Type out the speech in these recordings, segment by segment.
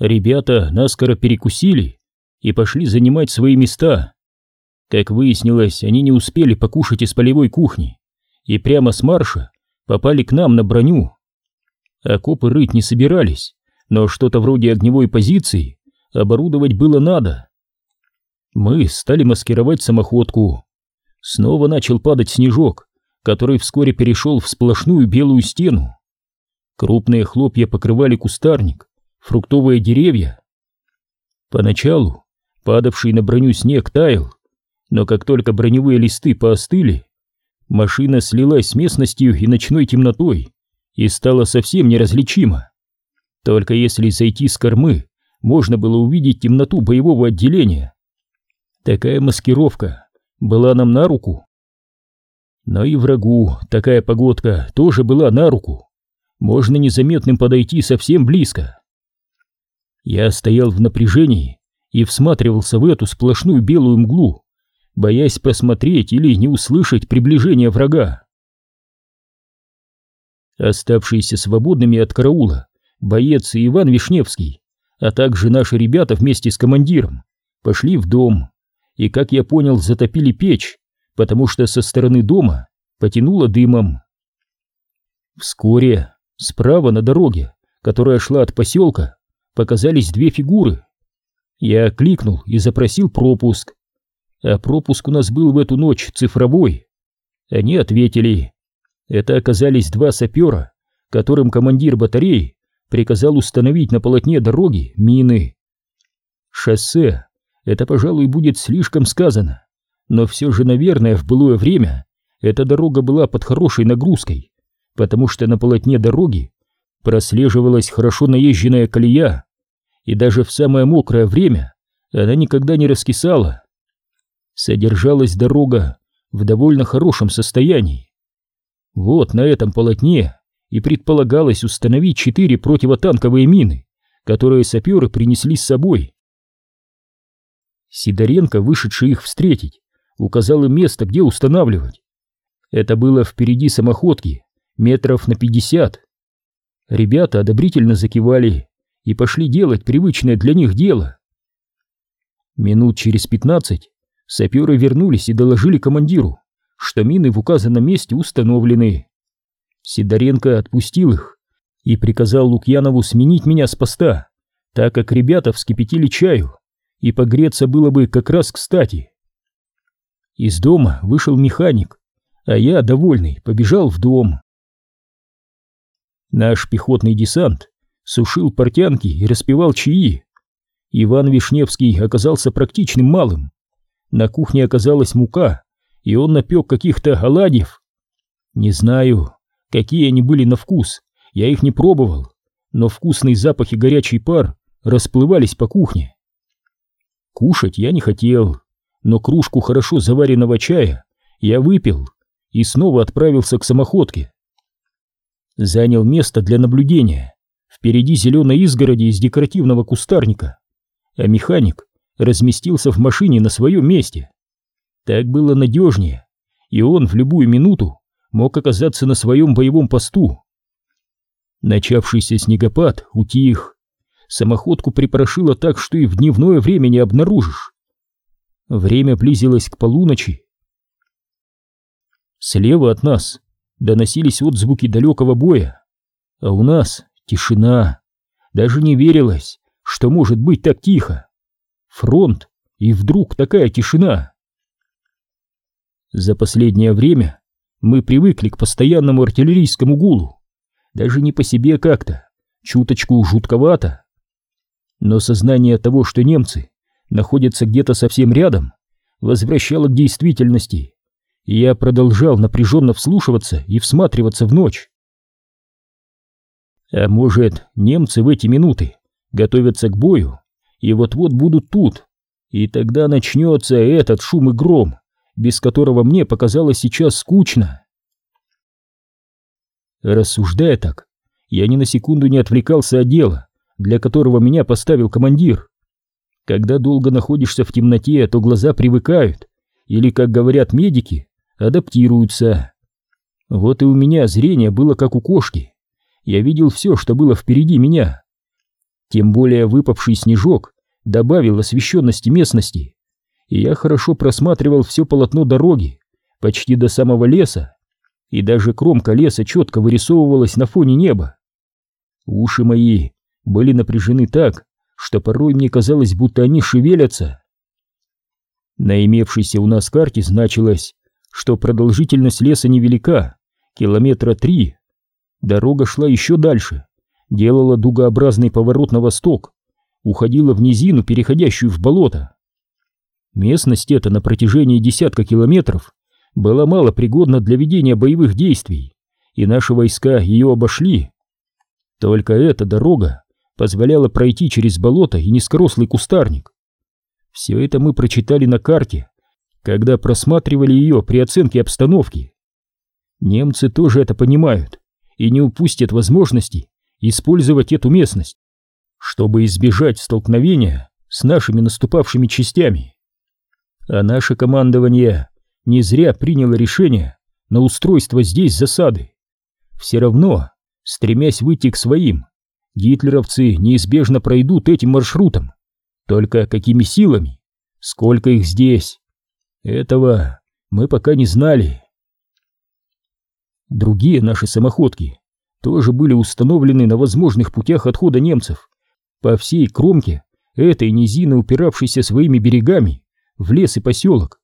Ребята наскоро перекусили и пошли занимать свои места. Как выяснилось, они не успели покушать из полевой кухни и прямо с марша попали к нам на броню. Окопы рыть не собирались, но что-то вроде огневой позиции оборудовать было надо. Мы стали маскировать самоходку. Снова начал падать снежок, который вскоре перешел в сплошную белую стену. Крупные хлопья покрывали кустарник, фруктовые деревья. Поначалу падавший на броню снег таял, но как только броневые листы поостыли, машина слилась с местностью и ночной темнотой и стала совсем неразличима. Только если зайти с кормы, можно было увидеть темноту боевого отделения. Такая маскировка была нам на руку. Но и врагу такая погодка тоже была на руку. Можно незаметным подойти совсем близко. Я стоял в напряжении и всматривался в эту сплошную белую мглу, боясь посмотреть или не услышать приближение врага. Оставшиеся свободными от караула боец Иван Вишневский, а также наши ребята вместе с командиром, пошли в дом и, как я понял, затопили печь, потому что со стороны дома потянуло дымом. Вскоре справа на дороге, которая шла от поселка, показались две фигуры. Я кликнул и запросил пропуск. А пропуск у нас был в эту ночь цифровой. Они ответили. Это оказались два сапера, которым командир батареи приказал установить на полотне дороги мины. Шоссе — это, пожалуй, будет слишком сказано, но все же, наверное, в былое время эта дорога была под хорошей нагрузкой, потому что на полотне дороги прослеживалась хорошо наезженная колея, и даже в самое мокрое время она никогда не раскисала. Содержалась дорога в довольно хорошем состоянии. Вот на этом полотне и предполагалось установить четыре противотанковые мины, которые саперы принесли с собой. Сидоренко, вышедший их встретить, указал им место, где устанавливать. Это было впереди самоходки, метров на пятьдесят. Ребята одобрительно закивали и пошли делать привычное для них дело. Минут через пятнадцать саперы вернулись и доложили командиру, что мины в указанном месте установлены. Сидоренко отпустил их и приказал Лукьянову сменить меня с поста, так как ребята вскипятили чаю, и погреться было бы как раз кстати. Из дома вышел механик, а я, довольный, побежал в дом. Наш пехотный десант сушил портянки и распевал чаи. Иван Вишневский оказался практичным малым. На кухне оказалась мука, и он напек каких-то оладьев. Не знаю, какие они были на вкус, я их не пробовал, но вкусный запах и горячий пар расплывались по кухне. Кушать я не хотел, но кружку хорошо заваренного чая я выпил и снова отправился к самоходке. Занял место для наблюдения Впереди зеленой изгороди из декоративного кустарника, а механик разместился в машине на своем месте. Так было надежнее, и он в любую минуту мог оказаться на своем боевом посту. Начавшийся снегопад утих, самоходку припорошило так, что и в дневное время не обнаружишь. Время близилось к полуночи. Слева от нас доносились отзвуки далекого боя, а у нас Тишина. Даже не верилось, что может быть так тихо. Фронт, и вдруг такая тишина. За последнее время мы привыкли к постоянному артиллерийскому гулу. Даже не по себе как-то, чуточку жутковато. Но сознание того, что немцы находятся где-то совсем рядом, возвращало к действительности, я продолжал напряженно вслушиваться и всматриваться в ночь. А может, немцы в эти минуты готовятся к бою и вот-вот будут тут, и тогда начнется этот шум и гром, без которого мне показалось сейчас скучно. Рассуждая так, я ни на секунду не отвлекался от дела, для которого меня поставил командир. Когда долго находишься в темноте, то глаза привыкают, или, как говорят медики, адаптируются. Вот и у меня зрение было как у кошки, я видел все, что было впереди меня. Тем более выпавший снежок добавил освещенности местности, и я хорошо просматривал все полотно дороги, почти до самого леса, и даже кромка леса четко вырисовывалась на фоне неба. Уши мои были напряжены так, что порой мне казалось, будто они шевелятся. На имевшейся у нас карте значилось, что продолжительность леса невелика, километра три. Дорога шла еще дальше, делала дугообразный поворот на восток, уходила в низину, переходящую в болото. Местность эта на протяжении десятка километров была мало пригодна для ведения боевых действий, и наши войска ее обошли. Только эта дорога позволяла пройти через болото и низкорослый кустарник. Все это мы прочитали на карте, когда просматривали ее при оценке обстановки. Немцы тоже это понимают и не упустят возможности использовать эту местность, чтобы избежать столкновения с нашими наступавшими частями. А наше командование не зря приняло решение на устройство здесь засады. Все равно, стремясь выйти к своим, гитлеровцы неизбежно пройдут этим маршрутом. Только какими силами? Сколько их здесь? Этого мы пока не знали. Другие наши самоходки тоже были установлены на возможных путях отхода немцев по всей кромке этой низины, упиравшейся своими берегами в лес и поселок.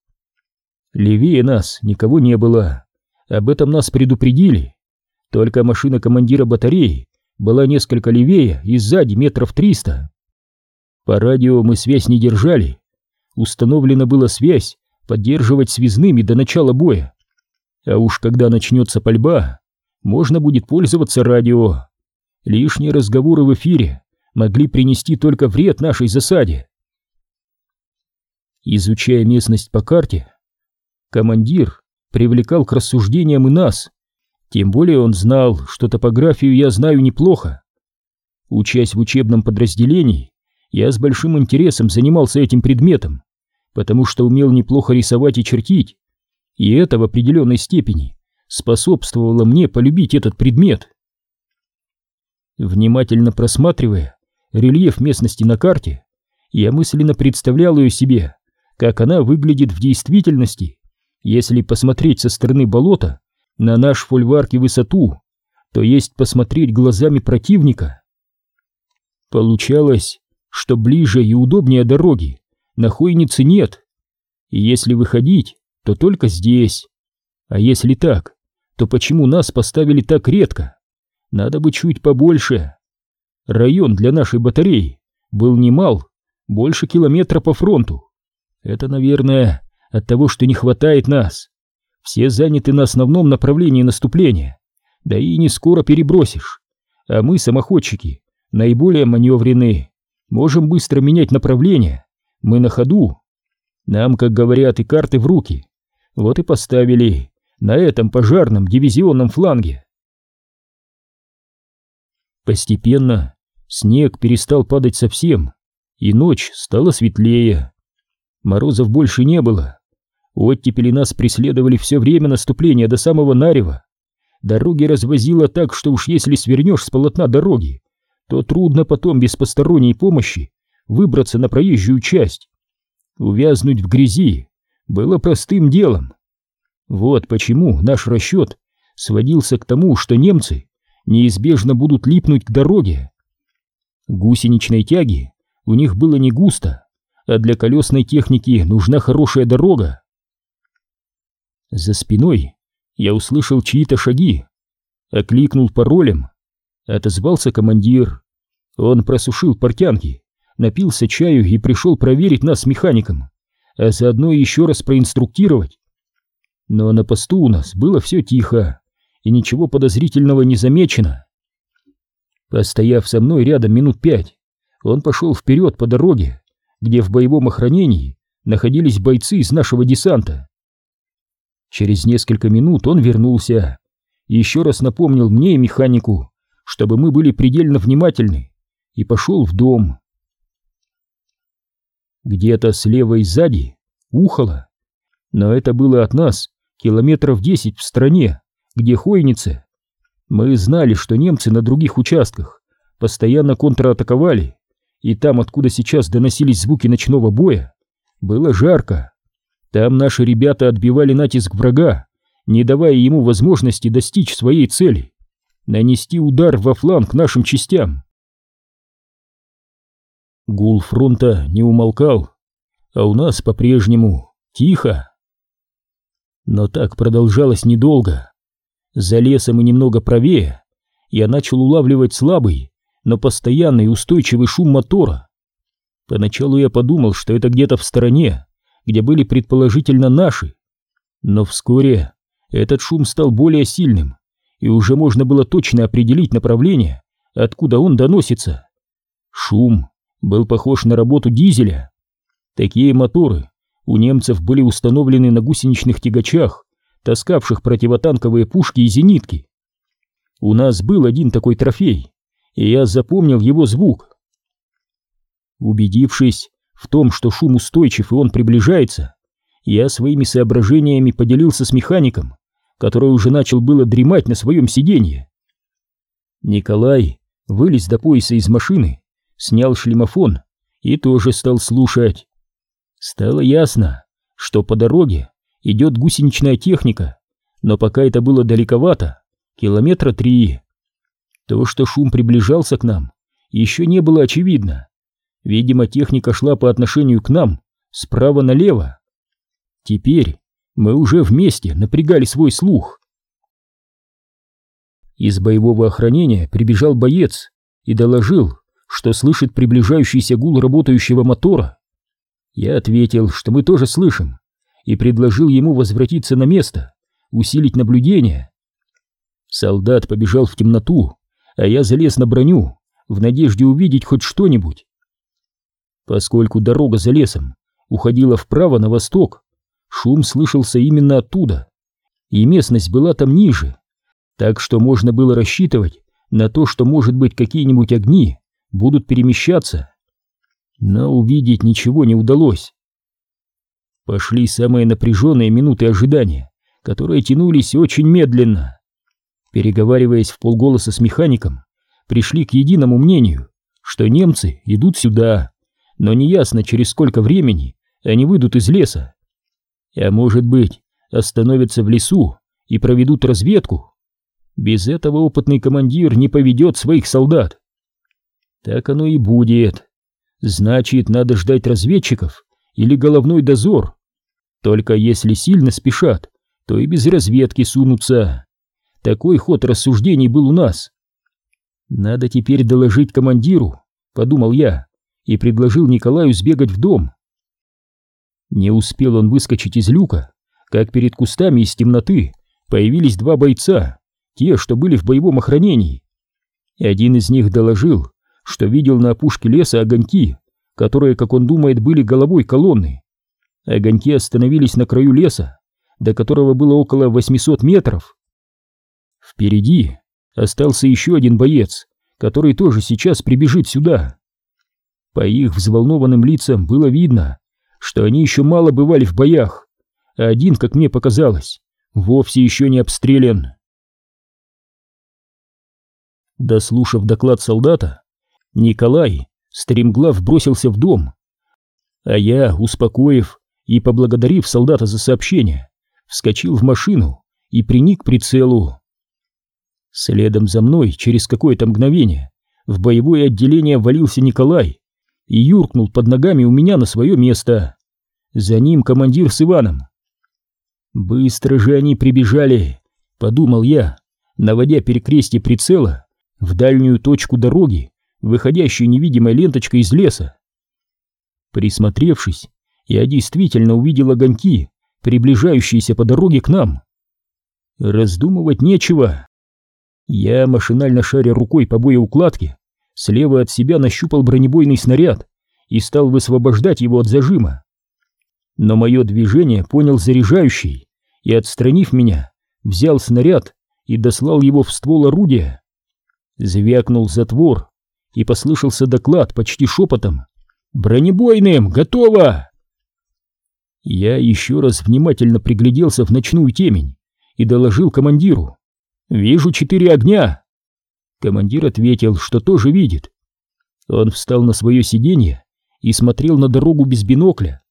Левее нас никого не было, об этом нас предупредили. Только машина командира батареи была несколько левее и сзади метров триста. По радио мы связь не держали. Установлена была связь поддерживать связными до начала боя. А уж когда начнется пальба, можно будет пользоваться радио. Лишние разговоры в эфире могли принести только вред нашей засаде. Изучая местность по карте, командир привлекал к рассуждениям и нас, тем более он знал, что топографию я знаю неплохо. Учась в учебном подразделении, я с большим интересом занимался этим предметом, потому что умел неплохо рисовать и чертить, и это в определенной степени способствовало мне полюбить этот предмет. Внимательно просматривая рельеф местности на карте, я мысленно представлял ее себе, как она выглядит в действительности, если посмотреть со стороны болота на наш фольварк и высоту, то есть посмотреть глазами противника. Получалось, что ближе и удобнее дороги на нет, и если выходить, то только здесь. А если так, то почему нас поставили так редко? Надо бы чуть побольше. Район для нашей батареи был немал, больше километра по фронту. Это, наверное, от того, что не хватает нас. Все заняты на основном направлении наступления, да и не скоро перебросишь. А мы, самоходчики, наиболее маневренные, можем быстро менять направление, мы на ходу. Нам, как говорят, и карты в руки. Вот и поставили на этом пожарном дивизионном фланге. Постепенно снег перестал падать совсем, и ночь стала светлее. Морозов больше не было. Оттепели нас преследовали все время наступления до самого Нарева. Дороги развозило так, что уж если свернешь с полотна дороги, то трудно потом без посторонней помощи выбраться на проезжую часть. Увязнуть в грязи было простым делом. Вот почему наш расчет сводился к тому, что немцы неизбежно будут липнуть к дороге. Гусеничной тяги у них было не густо, а для колесной техники нужна хорошая дорога. За спиной я услышал чьи-то шаги, окликнул паролем, отозвался командир. Он просушил портянки, напился чаю и пришел проверить нас с механиком, а заодно еще раз проинструктировать. Но на посту у нас было все тихо, и ничего подозрительного не замечено. Постояв со мной рядом минут пять, он пошел вперед по дороге, где в боевом охранении находились бойцы из нашего десанта. Через несколько минут он вернулся и еще раз напомнил мне и механику, чтобы мы были предельно внимательны, и пошел в дом. Где-то слева и сзади ухало, но это было от нас километров десять в стране, где Хойнице. Мы знали, что немцы на других участках постоянно контратаковали, и там, откуда сейчас доносились звуки ночного боя, было жарко. Там наши ребята отбивали натиск врага, не давая ему возможности достичь своей цели — нанести удар во фланг нашим частям. Гул фронта не умолкал, а у нас по-прежнему тихо. Но так продолжалось недолго. За лесом и немного правее я начал улавливать слабый, но постоянный устойчивый шум мотора. Поначалу я подумал, что это где-то в стороне, где были предположительно наши. Но вскоре этот шум стал более сильным, и уже можно было точно определить направление, откуда он доносится. Шум был похож на работу дизеля. Такие моторы у немцев были установлены на гусеничных тягачах, таскавших противотанковые пушки и зенитки. У нас был один такой трофей, и я запомнил его звук. Убедившись в том, что шум устойчив и он приближается, я своими соображениями поделился с механиком, который уже начал было дремать на своем сиденье. Николай вылез до пояса из машины снял шлемофон и тоже стал слушать. Стало ясно, что по дороге идет гусеничная техника, но пока это было далековато, километра три. То, что шум приближался к нам, еще не было очевидно. Видимо, техника шла по отношению к нам справа налево. Теперь мы уже вместе напрягали свой слух. Из боевого охранения прибежал боец и доложил, что слышит приближающийся гул работающего мотора. Я ответил, что мы тоже слышим, и предложил ему возвратиться на место, усилить наблюдение. Солдат побежал в темноту, а я залез на броню, в надежде увидеть хоть что-нибудь. Поскольку дорога за лесом уходила вправо на восток, шум слышался именно оттуда, и местность была там ниже, так что можно было рассчитывать на то, что может быть какие-нибудь огни будут перемещаться. Но увидеть ничего не удалось. Пошли самые напряженные минуты ожидания, которые тянулись очень медленно. Переговариваясь в полголоса с механиком, пришли к единому мнению, что немцы идут сюда, но неясно, через сколько времени они выйдут из леса. А может быть, остановятся в лесу и проведут разведку. Без этого опытный командир не поведет своих солдат. Так оно и будет. Значит, надо ждать разведчиков или головной дозор. Только если сильно спешат, то и без разведки сунутся. Такой ход рассуждений был у нас. Надо теперь доложить командиру, подумал я, и предложил Николаю сбегать в дом. Не успел он выскочить из люка, как перед кустами из темноты появились два бойца, те, что были в боевом охранении. И один из них доложил, что видел на опушке леса огоньки, которые, как он думает, были головой колонны. Огоньки остановились на краю леса, до которого было около 800 метров. Впереди остался еще один боец, который тоже сейчас прибежит сюда. По их взволнованным лицам было видно, что они еще мало бывали в боях, а один, как мне показалось, вовсе еще не обстрелян. Дослушав доклад солдата, Николай стремглав бросился в дом, а я, успокоив и поблагодарив солдата за сообщение, вскочил в машину и приник к прицелу. Следом за мной через какое-то мгновение в боевое отделение валился Николай и юркнул под ногами у меня на свое место. За ним командир с Иваном. «Быстро же они прибежали», — подумал я, наводя перекрестие прицела в дальнюю точку дороги, выходящей невидимой ленточкой из леса. Присмотревшись, я действительно увидел огоньки, приближающиеся по дороге к нам. Раздумывать нечего. Я, машинально шаря рукой по боеукладке, слева от себя нащупал бронебойный снаряд и стал высвобождать его от зажима. Но мое движение понял заряжающий и, отстранив меня, взял снаряд и дослал его в ствол орудия. Звякнул затвор, и послышался доклад почти шепотом. «Бронебойным! Готово!» Я еще раз внимательно пригляделся в ночную темень и доложил командиру. «Вижу четыре огня!» Командир ответил, что тоже видит. Он встал на свое сиденье и смотрел на дорогу без бинокля.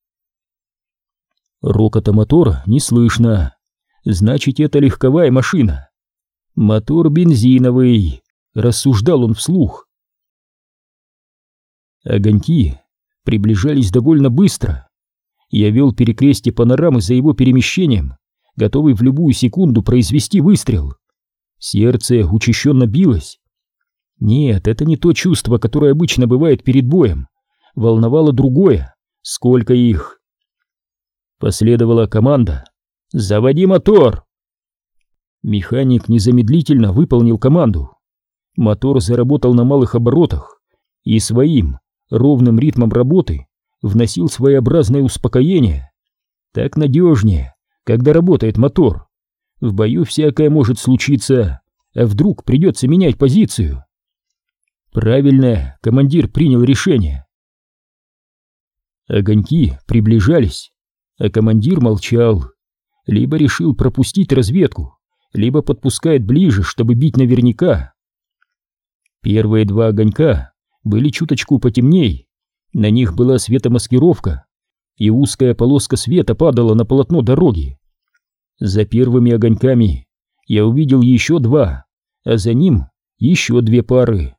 Рокота мотора не слышно. Значит, это легковая машина. Мотор бензиновый, рассуждал он вслух. Огоньки приближались довольно быстро. Я вел перекрестие панорамы за его перемещением, готовый в любую секунду произвести выстрел. Сердце учащенно билось. Нет, это не то чувство, которое обычно бывает перед боем. Волновало другое. Сколько их? Последовала команда. «Заводи мотор!» Механик незамедлительно выполнил команду. Мотор заработал на малых оборотах и своим ровным ритмом работы вносил своеобразное успокоение. Так надежнее, когда работает мотор. В бою всякое может случиться, а вдруг придется менять позицию. Правильно, командир принял решение. Огоньки приближались, а командир молчал. Либо решил пропустить разведку, либо подпускает ближе, чтобы бить наверняка. Первые два огонька были чуточку потемней, на них была светомаскировка, и узкая полоска света падала на полотно дороги. За первыми огоньками я увидел еще два, а за ним еще две пары.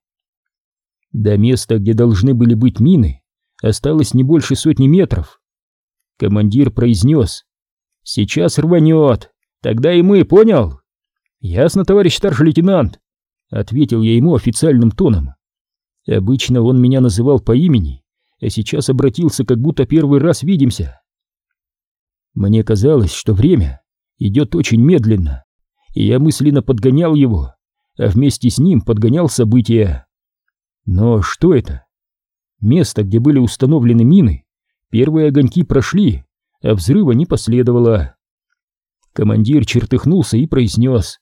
До места, где должны были быть мины, осталось не больше сотни метров. Командир произнес «Сейчас рванет, тогда и мы, понял?» «Ясно, товарищ старший лейтенант», — ответил я ему официальным тоном. Обычно он меня называл по имени, а сейчас обратился, как будто первый раз видимся. Мне казалось, что время идет очень медленно, и я мысленно подгонял его, а вместе с ним подгонял события. Но что это? Место, где были установлены мины, первые огоньки прошли, а взрыва не последовало. Командир чертыхнулся и произнес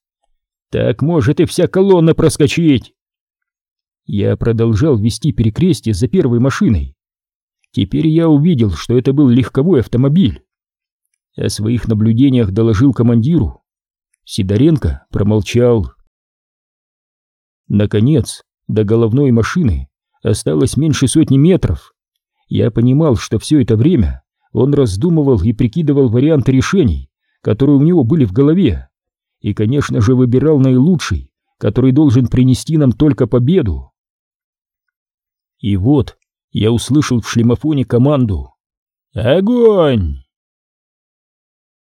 так может и вся колонна проскочить. Я продолжал вести перекрестие за первой машиной. Теперь я увидел, что это был легковой автомобиль. О своих наблюдениях доложил командиру. Сидоренко промолчал. Наконец, до головной машины осталось меньше сотни метров. Я понимал, что все это время он раздумывал и прикидывал варианты решений, которые у него были в голове и, конечно же, выбирал наилучший, который должен принести нам только победу. И вот я услышал в шлемофоне команду «Огонь!»